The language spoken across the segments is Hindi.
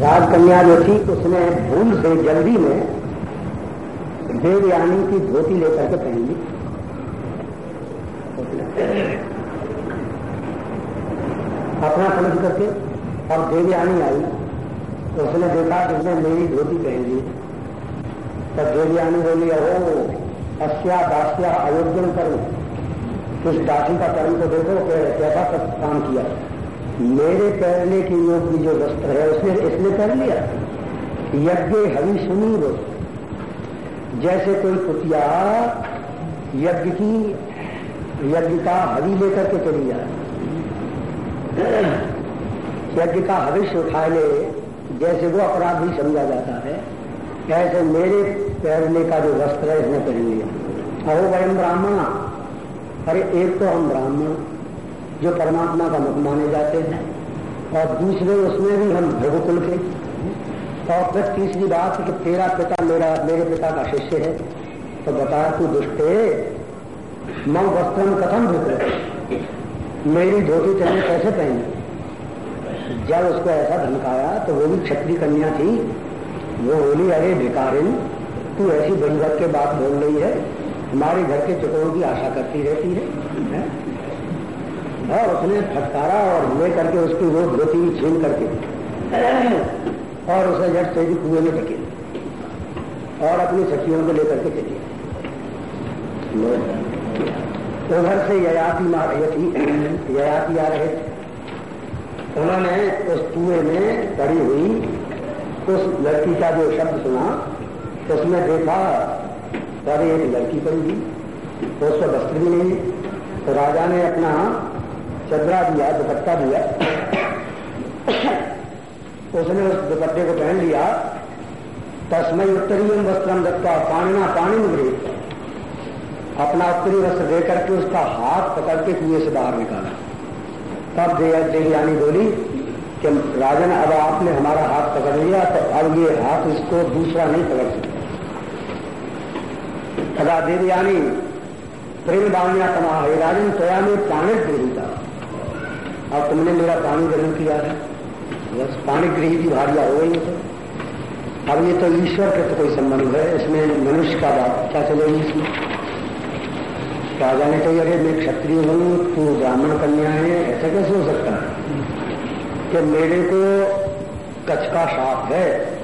राजकन्या जो थी, उसने भूल से जल्दी में देवयानी की धोती लेकर के पहन ली। अपना समझ करके और देवयानी आई तो उसने देखा कि उसने मेरी धोती पहन ली। तो देवयानी बोली ओ अस्या दास्या अयोग्यम करूँ उस दासी का कर्म को देखो कैसा काम किया मेरे पहनने के योग्य जो वस्त्र है, उसने इसने पहन लिया। यज्ञ हवि सुनी वो। जैसे कोई कुतिया यज्ञ की, यज्ञ का हवि लेकर के चली जाए। यज्ञ का हविष्य उठा ले जैसे वो अपराध भी समझा जाता है, ऐसे मेरे पहनने का जो वस्त्र है, इसने पहन लिया। अहो वयम ब्राह्मण। अरे, एक तो हम ब्राह्मण। जो परमात्मा का मुख माने जाते हैं, और दूसरे उसमें भी हम भगुकुल के। और फिर तीसरी बात कि तेरा पिता मेरा, मेरे पिता का शिष्य है। तो बता, तू दुष्टे मम वस्त्रम कथम भूत मेरी धोती तेने कैसे पहनी? जब उसको ऐसा धमकाया तो वो भी क्षत्रिय कन्या थी। वो बोली, अरे भिकारिन तू ऐसी बंधक के बात बोल रही है। हमारे घर के चुकों की आशा करती रहती है? और उसने फटकारा और ले करके उसकी वो धोती छीन करके और उसे जट से भी कुएँ में ढके और अपनी सखियों को लेकर के चली। उधर से ययाति मार ययाति आ रहे थे। उन्होंने उस कुएँ में पड़ी हुई उस लड़की का जो शब्द सुना, उसमें देखा अरे एक लड़की पड़ी हुई तो उसका वस्त्र भी नहीं तो राजा ने अपना चदरा दिया दुपट्टा दिया उसने उस दुपट्टे को पहन लिया। तस्मय उत्तरी वस्त्रम दत्ता पाणना पानी में अपना उत्तरी वस्त्र दे करके उसका हाथ पकड़ के कुएँ से बाहर निकाला। तब देवयानी बोली कि, राजन, अब आपने हमारा हाथ पकड़ लिया तो अब ये हाथ इसको दूसरा नहीं पकड़ सकता। तथा देवयानी प्रेम बावनिया कमा है राजन तया में पाणी गृहिता और तुमने मेरा पानी ग्रहण किया है। बस पानी गृह की भारिया हो गई तो। अब ये तो ईश्वर के तो कोई संबंध है, इसमें मनुष्य का बात क्या चलेगी इसमें? राजा ने कही अरे मैं क्षत्रिय हूँ, तू ब्राह्मण कन्या है, ऐसा कैसे हो सकता है? कि मेरे को कच्छ का शाप है।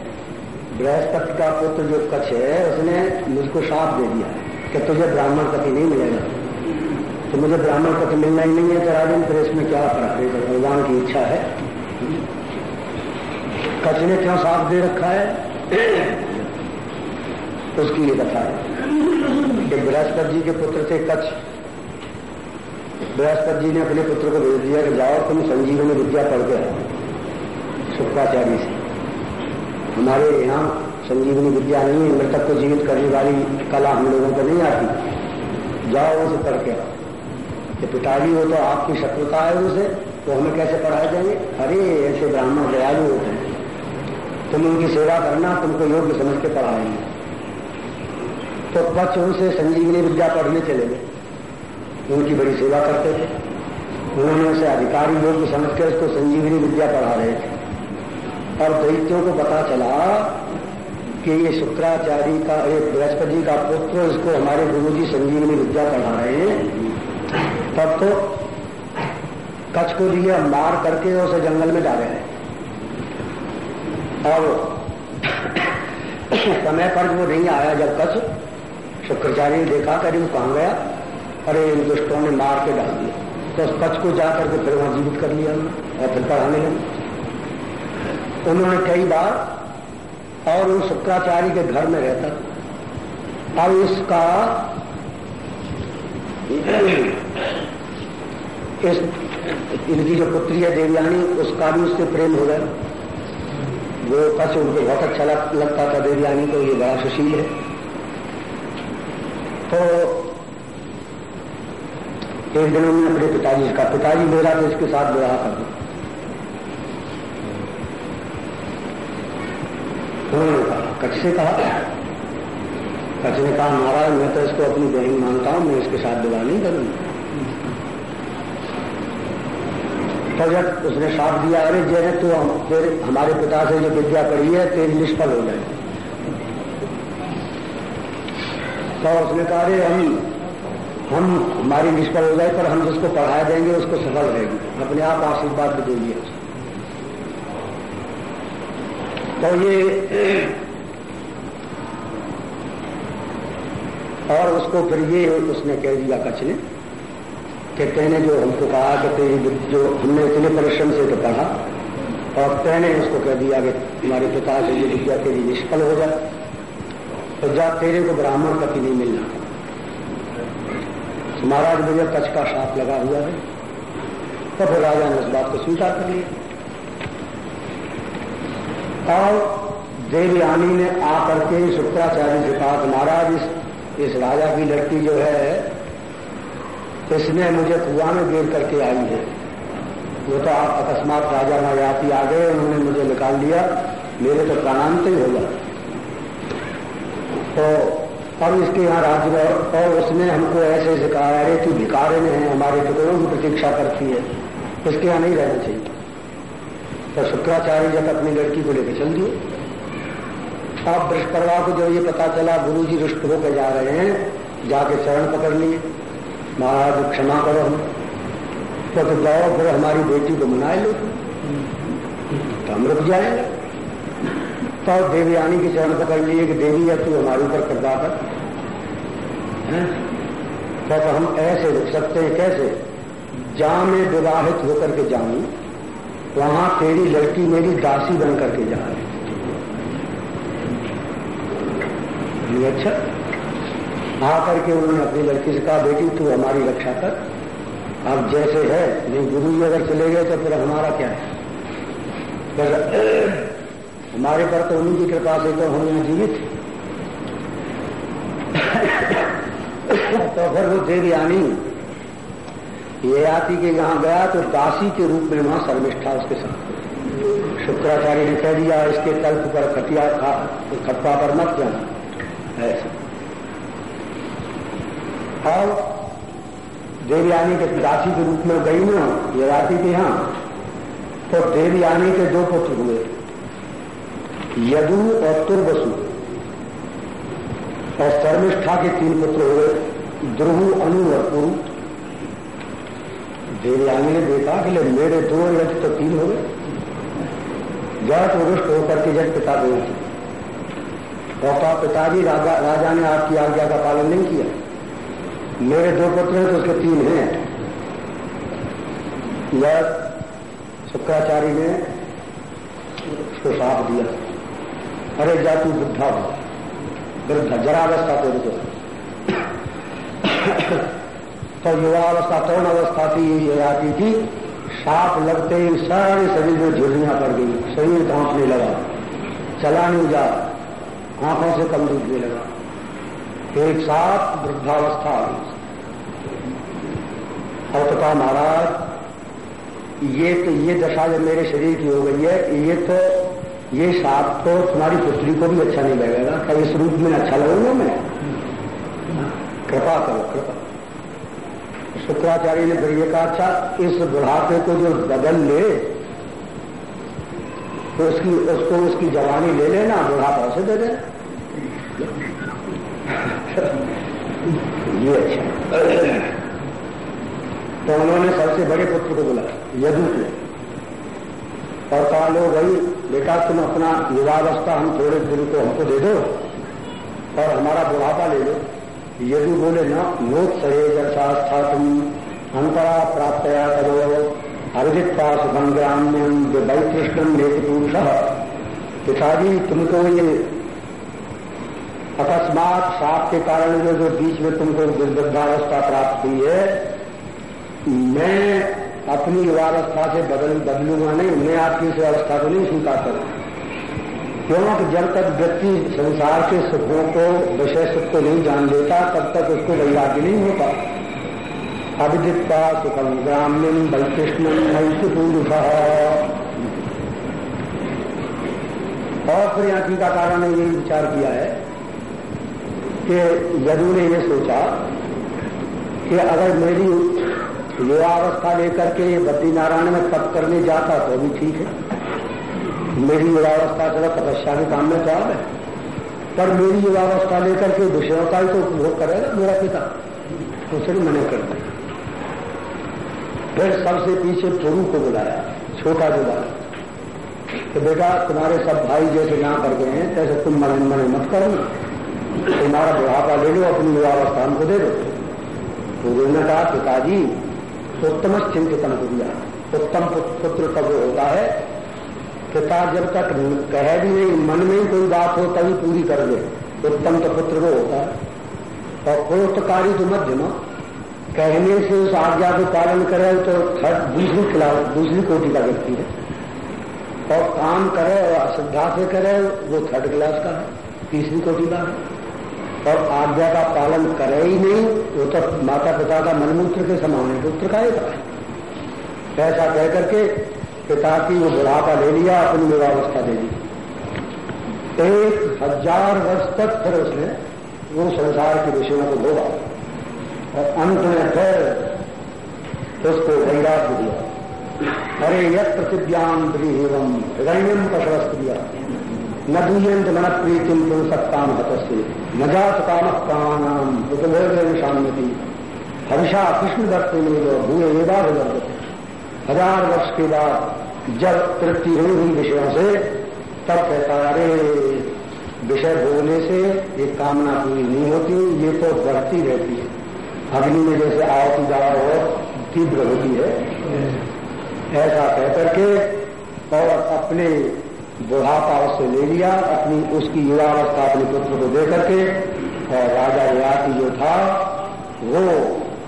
बृहस्पति का पुत्र जो कच्छ है, उसने मुझको शाप दे दिया कि तुझे ब्राह्मण पति नहीं मिलेगा। तो मुझे ब्राह्मण पति मिलना ही नहीं है तो राजन फिर इसमें क्या फ़र्क है? भगवान की इच्छा है। कच्छ ने क्यों साफ़ दे रखा है, उसकी ये कथा है। कि बृहस्पति जी के पुत्र थे कच्छ। बृहस्पति जी ने अपने पुत्र को भेज दिया कि जाओ, तुम संजीवनी विद्या पढ़ के शुक्राचार्य से। हमारे यहाँ संजीवनी विद्या नहीं है, मृतक को जीवित करने वाली कला हम लोगों को नहीं आती। जाओ उसे पढ़ के आओ। कि पिताजी हो तो आपकी शत्रुता है उनसे तो हमें कैसे पढ़ाए जाएँगे? अरे, ऐसे ब्राह्मण दयालु होते हैं। तुम उनकी सेवा करना, तुमको योग्य समझ के पढ़ाएँगे। तो पक्ष उनसे संजीवनी विद्या पढ़ने चले गए। उनकी बड़ी सेवा करते थे। उन्होंने उसे अधिकारी योग्य समझ कर उसको संजीवनी विद्या पढ़ा रहे थे। और दैत्यों को पता चला कि ये शुक्राचार्य का, ये बृहस्पति का पुत्र इसको हमारे गुरु जी संजीवनी विद्या पढ़ा रहे हैं। तब तो कच्छ को लिए मार करके उसे जंगल में डाले हैं। और समय पर वो नहीं आया जब कच्छ। शुक्राचार्य ने देखा करी वो कहाँ गया? अरे इन दुष्टों ने मार के डाल दिया। तो उस कच्छ को जाकर के फिर वहाँ जीवित कर लिया और फिर पढ़ाने लगे। उन्होंने कई बार और उन शुक्राचार्य के घर में रहता। अब इसका इस इनकी जो पुत्री है देवयानी उसका भी उससे प्रेम हो गया। वो कच उनको बहुत अच्छा लगता था देवयानी को, ये बड़ा सुशील है। तो एक दिन उन्होंने अपने पिताजी का पिताजी, मेरा तो इसके साथ विवाह कर उन्होंने कहा, कच्छ से कहा, कच्छ ने कहा, महाराज, मैं तो इसको अपनी बहन मानता हूँ, मैं इसके साथ विवाह नहीं करूँगा। तो जब उसने साफ़ दिया, अरे जैसे तो हम तेरे हमारे पिता से जो विद्या पढ़ी है, तेरी निष्फल हो जाए तो उसने कहा, अरे हम हम, हमारी निष्फल हो जाए, पर हम जिसको पढ़ा देंगे, उसको सफल रहेगी। अपने आप आशीर्वाद भी देंगे तो ये, और उसको फिर ये उसने कह दिया कच्छ ने कि तेने जो हमको कहा कि तेरी जो हमने इतने परिश्रम से तो पढ़ा और तेने उसको कह दिया कि तुम्हारे पिता से ये विद्या तेरी निष्फल हो जाए तो जा तेरे को ब्राह्मण पति नहीं मिलना। महाराज मुझे कच्छ का साप लगा हुआ है। तो फिर राजा ने उस बात को स्वीकार कर लिया। और देवयानी ने आकर के शुक्राचार्य से कहा महाराज इस, इस राजा की लड़की जो है इसने मुझे कुआ में गिर करके आई है। वो तो आप अकस्मात राजा महायाती आ गए, उन्होंने मुझे निकाल लिया। मेरे तो प्राणांत ही होगा तो अब इसके यहाँ राज्य और उसने हमको ऐसे कहा अरे तू भिकारे में है, हमारे टुकड़ों की प्रतीक्षा करती है। इसके यहाँ नहीं रहना चाहिए। तो शुक्राचार्य जब अपनी लड़की को लेकर चल दिए। अब बृहस्पतिवार को जब ये पता चला गुरु जी रुष्ट होकर जा रहे हैं, जाके चरण पकड़ लिए। महाराज क्षमा करो हम। तो, तो जाओ फिर हमारी बेटी को मनाए लो। तो हम रुक जाएँगे तो देवयानी के चरण पकड़ लिए कि देवी या तू हमारे ऊपर कृपा कर। तो, तो हम ऐसे रुक सकते हैं कैसे? जहाँ मैं विवाहित होकर के जाऊँ वहाँ तेरी लड़की मेरी दासी बन करके जा रही अच्छा? आकर के उन्होंने अपनी लड़की से कहा, बेटी, तू हमारी रक्षा कर। अब जैसे है, नहीं, गुरु जी अगर चले गए तो फिर हमारा क्या है? हमारे पर तो उन्हीं की कृपा से तो हम यहाँ जीवित तो फिर वो देवी आनी। ये आती के यहाँ गया तो दासी के रूप में वहाँ सर्विष्ठा उसके साथ। शुक्राचार्य ने कह दिया, इसके तल्प पर खटिया खा खप्पा पर मत जाना। ऐसा। और देवयानी के दासी के रूप में गई ना ये राशि के यहाँ। तो देवयानी के दो पुत्र हुए यदु और तुर्वसु। और शर्मिष्ठा के तीन पुत्र हुए ध्रुव अनु और पुरु। देवयानी ने देखा कि मेरे दो यज तो तीन हो गए। जट तो रुष्ट होकर के जट पिता गए और पिताजी राजा, राजा ने आपकी आज्ञा का पालन नहीं किया। मेरे दो पुत्र हैं तो उसके तीन हैं। यह शुक्राचार्य ने उसको साफ़ दिया। अरे जा तू बुद्धा हो। वृद्धा जरावस्था तो रुको। तो युवावस्था तरुण अवस्था थी, ये आती थी। साफ़ लगते ही सारे शरीर में झुर्रियाँ पड़ गई। शरीर कांपने लगा। चला नहीं जा, आँखों से कम डूबने लगा। एक साथ वृद्धावस्था आ गई। और पता महाराज, ये तो ये दशा जब मेरे शरीर की हो गई है, ये तो ये साथ तो तुम्हारी पुत्री को भी अच्छा नहीं लगेगा। क्या इस रूप में अच्छा लगूँगा मैं? कृपा करो, कृपा। शुक्राचार्य ने फिर कहा अच्छा इस बुढ़ापे को जो बदल ले तो उसकी, उसको उसकी जवानी ले लेना, बुढ़ापा से दे देना। ये अच्छा। तो उन्होंने सबसे बड़े पुत्र को बुला, यदु को। और कहा, लो भाई, बेटा, तुम अपना युवावस्था हम थोड़े दिन को हमको दे दो और हमारा बुढ़ापा ले लो। यदु बोले, न नोत सहे जैसा तुम अंतरा प्राप्त करो। अर्जिता सुखम ग्राम्यम वै कृष्णम लेख पुरुष पिताजी, तुमको ये अकस्मात साप के कारण जो जो बीच में तुमको वृद्धावस्था प्राप्त हुई है, मैं अपनी युवावस्था से बदल बदलूँगा नहीं, मैं आपकी इस अवस्था को नहीं स्वीकार करूँगा। क्योंकि जब तक व्यक्ति संसार के सुखों को, विषय सुख को नहीं जान लेता, तब तक उसको वैराग्य नहीं होता। अभिदिता सुखम ग्रामीण बलकृष्ण नैतिपूर्व और फिर यहाँ टीकाकारों ने यही विचार किया है कि यदु ने यह सोचा कि अगर मेरी युवावस्था लेकर के बद्री नारायण में तप करने जाता तो भी ठीक है। मेरी युवावस्था चलो तपस्या के काम में तो आ गए पर मेरी युवावस्था लेकर के विषयों का ही तो उपभोग करेगा मेरा पिता। उसे भी मना कर दिया। फिर सबसे पीछे प्रभु को बुलाया, छोटा बात कि बेटा, तुम्हारे सब भाई जैसे यहाँ कर गए हैं तैसे तुम मने मने मत करो तुम्हारा बुढ़ापा ले लो, अपनी युवावस्था हमको दे दो। तो ने कहा पिताजी उत्तम चिंतन दिया उत्तम पुत्र तब होता है, पिता जब तक कह भी नहीं, मन में ही कोई बात हो, तभी पूरी कर दे उत्तम तो पुत्र वो होता है। और प्रोत्कारी तो मध्यम कहने से उस आज्ञा को पालन करे तो थर्ड, दूसरी खिलाफ दूसरी कोटि का व्यक्ति है। और काम करे और अश्रद्धा से करे, वो थर्ड क्लास का है, तीसरी कोटि का है। और आज्ञा का पालन करे ही नहीं, वो तो माता पिता का मनमूत्र के समान है, पुत्र का एक ऐसा कह करके पिता की वो बुढ़ापा ले लिया, अपनी विवावस्था दे दी। एक हज़ार वर्ष तक फिर उसने वो संसार के विषयों को भोगा। और अंत में फिर उसको वैराग्य दिया। अरे यद पृथिव्याम एवं हृदयम पशवस्त दिया। न दूयंत मन प्रीतिम तुम सत्ताम हतस्य न जात काम प्राणाम उपभोग शांति हर्षा कृष्ण दत्त में जो भूए एवा हज़ार वर्ष के बाद जब तृप्ति हुई हुई विषयों से तब कहता अरे विषय भोगने से ये कामना पूरी नहीं होती ये तो बढ़ती रहती है। अग्नि में जैसे की दवा हो तीव्र होती है। ऐसा कहकर के और अपने बुढ़ापा उससे ले लिया, अपनी उसकी युवावस्था अपने पुत्र को दे करके, और राजा याति जो था, वो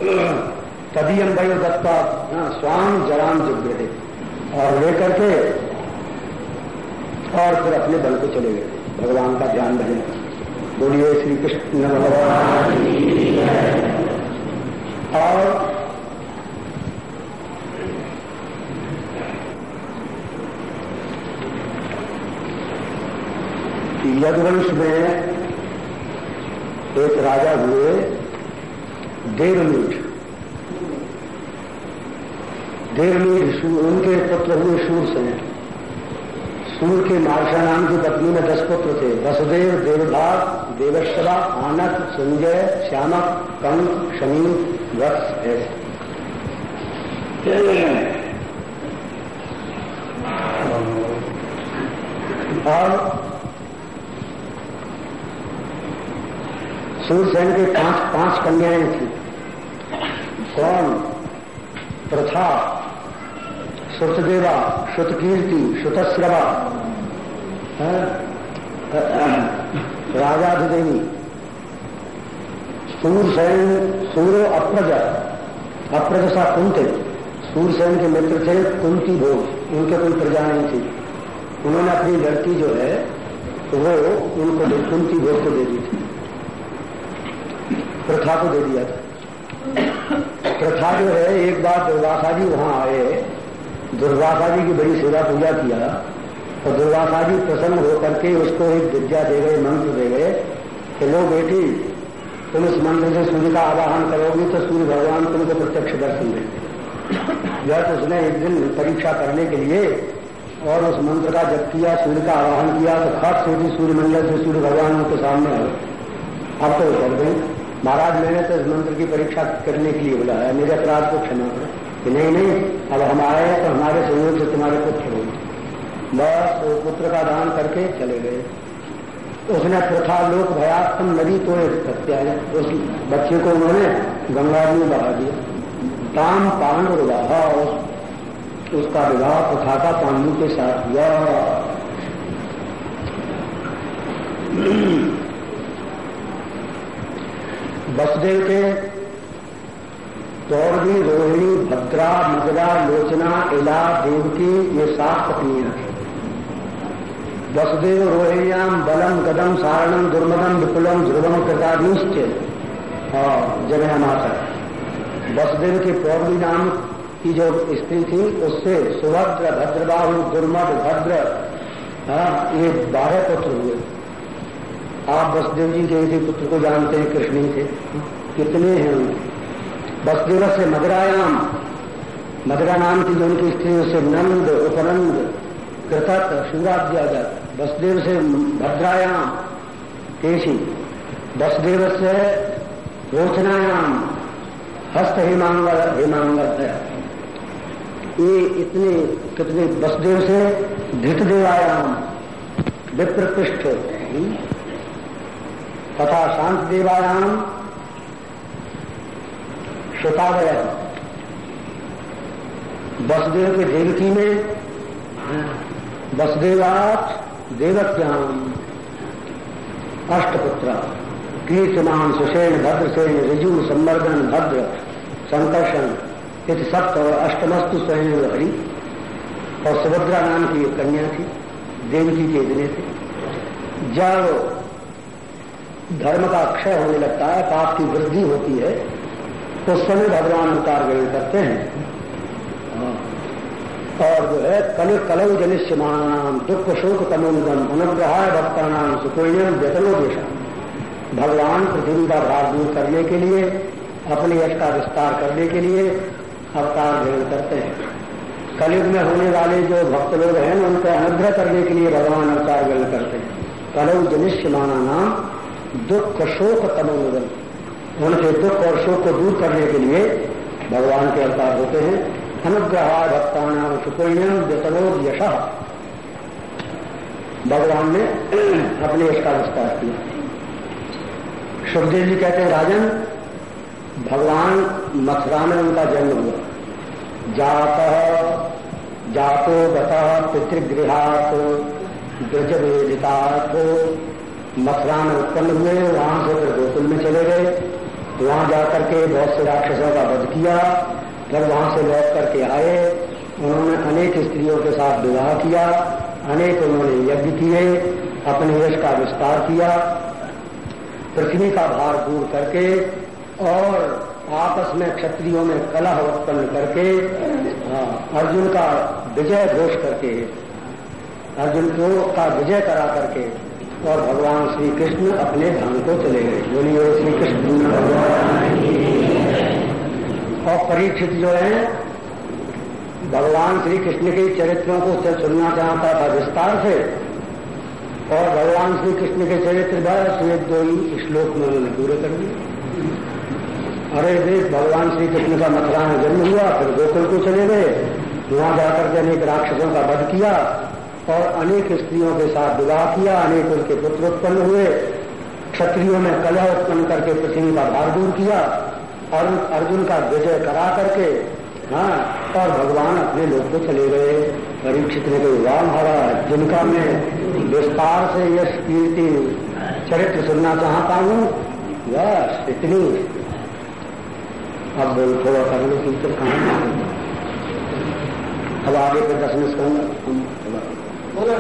तदीयम वयो दत्ता स्वाम जराम जिग्ञ थे, और लेकर के और फिर अपने बल को चले गए। भगवान का ध्यान रहे बोलिए श्री कृष्ण भगवान और यदवंश में एक राजा हुए देवमीठ देवमीठ उनके पुत्र हुए सूरसेन सूर के मार्शा नाम की पत्नी में दस पुत्र थे। वसुदेव, देवभाग देवेश्वरा आनक, संजय, श्यामक कंक शमी वत्स और सूरसेन के पाँच पाँच कन्याएँ थी। कौन? प्रथा श्रुतदेवा श्रुतकीर्ति श्रुतश्रवा राजाधिदेवी। सूरसेन सूर्य अप्रज। अप्रज सा कुंते। सूरसेन के मित्र थे कुंती भोज। उनके कोई प्रजा नहीं थी। उन्होंने अपनी लड़की जो है, वो उनको कुंती भोज को दे दी थी। प्रथा को दे दिया था। प्रथा जो है, एक बार दुर्वासा जी वहाँ आए, दुर्वासा जी की बड़ी सेवा पूजा किया, और दुर्वासा जी प्रसन्न होकर के उसको एक विद्या दे गए, मंत्र दे गए कि, लो बेटी, तुम इस मंत्र से सूर्य का आवाहन करोगी तो सूर्य भगवान तुमको प्रत्यक्ष दर्शन देंगे। तो उसने एक दिन परीक्षा करने के लिए और उस मंत्र का जब किया, सूर्य का आवाहन किया तो खट से सूर्य मंडल से सूर्य भगवान उनके सामने अब तो कर गए। महाराज मैंने तो इस मंत्र की परीक्षा करने के लिए बुलाया मेरे अपराध को क्षमा करो। कि नहीं नहीं अब हम आए हैं तो हमारे सहयोग से तुम्हारे पुत्र हो बस वो पुत्र का दान करके चले गए। उसने प्रथा लोक भयात्म नदी तो एक सत्या है उस बच्चे को उन्होंने गंगा में बहा दिया। ताम पांडु विवाह। उस, उसका विवाह प्रथा का पांडु के साथ हुआ। बसदेव के गौरवी रोहिणी, भद्रा, मगरा, लोचना, इला, देवकी, ये सात पत्नियाँ थी वसुदेव रोहिण्याम बलम कदम सारणम दुर्मदम विपुलम ध्रुवम कृतानिश्च और जगह माता। वसुदेव के पौर्णी नाम की जो स्त्री थी, उससे सुभद्र, भद्रबाहु, दुर्मद, भद्र हाँ ये बारह पुत्र हुए। आप वसुदेव जी के इसी पुत्र को जानते हैं, कृष्ण थे। कितने हैं उनके? वसुदेव से मदुरायाम। मदुरा नाम की जो उनकी स्त्री से नंद, उपनंद, कृतक शिवराज्याजक वसुदेव से भद्रायाम, केशी। वसुदेव से रोचनायाम, हस्त हिमांगल हिमांगल है। ये इतने, कितने वसुदेव से धृत देवायाम। विप्रपृष्ठ तथा शांत देवायाम श्रोतावय वसुदेव के देवकी में, वसुदेवात देवत्याम अष्टपुत्र। कीर्तिमान सुसेन भद्रसेन ऋजु संवर्धन भद्र संकर्षण इत सप्त और अष्टमस्तु स्वयं हरि। और सुभद्रा नाम की एक कन्या थी, देवकी के इतने थे। जब धर्म का क्षय होने लगता है, पाप की वृद्धि होती है तो समय भगवान अवतार ग्रहण करते हैं। और जो है कल कलव जनिष्य महानाम दुख शोक तमोदम अनुग्रह भक्तानाम सुकोयम व्यतनो देशा। भगवान पृथ्वी का भार दूर करने के लिए, अपने यश का विस्तार करने के लिए अवतार ग्रहण करते हैं। कलयुग में होने वाले जो भक्त लोग हैं, उनको अनुग्रह करने के लिए भगवान अवतार ग्रहण करते हैं। कलव जनिष्य माना नाम दुख शोक तमोदम उनके दुख और शोक को दूर करने के लिए भगवान के अवतार होते हैं। अनुग्रह भक्तानाम सुपुण्यम व्यतनोद यश। भगवान ने अपने यश का विस्तार किया। सुखदेव जी कहते हैं, राजन, भगवान मथुरा में उनका जन्म हुआ। जात जातो गता पितृगृहात ब्रज वेदितात मथुरा में उत्पन्न हुए, वहाँ से फिर गोकुल में चले गए। वहाँ जाकर के बहुत से राक्षसों का वध किया। फिर वहाँ से लौट करके आए। उन्होंने अनेक स्त्रियों के साथ विवाह किया। अनेक उन्होंने यज्ञ किए, अपने यश का विस्तार किया। पृथ्वी का भार दूर करके और आपस में क्षत्रियों में कलह उत्पन्न करके अर्जुन का विजय घोष करके, अर्जुन को का विजय करा करके और भगवान श्री कृष्ण अपने धाम को चले गए। बोलिए श्री कृष्ण और परीक्षित जो है, भगवान श्री कृष्ण के चरित्रों को सुनना चाहता था विस्तार से, और भगवान श्री कृष्ण के चरित्र बस एक दो ही श्लोक में उन्होंने पूरे कर दिए। अरे, देख, भगवान श्री कृष्ण का मथुरा में जन्म हुआ, फिर गोकुल को चले गए, वहाँ जाकर के अनेक राक्षसों का वध किया और अनेक स्त्रियों के साथ विवाह किया, अनेक उनके पुत्र उत्पन्न हुए, क्षत्रियों में कलह उत्पन्न करके पृथ्वी का भार दूर किया और अर्जुन का विजय करा करके हाँ और भगवान अपने लोग को चले गए, परीक्षित ने कोई वाह महाराज, जिनका मैं विस्तार से यश, कीर्ति, चरित्र सुनना चाहता हूँ, बस इतनी। अब थोड़ा करने की तो कहाँ अब आगे पे दस मिनट कहूँगा बोलो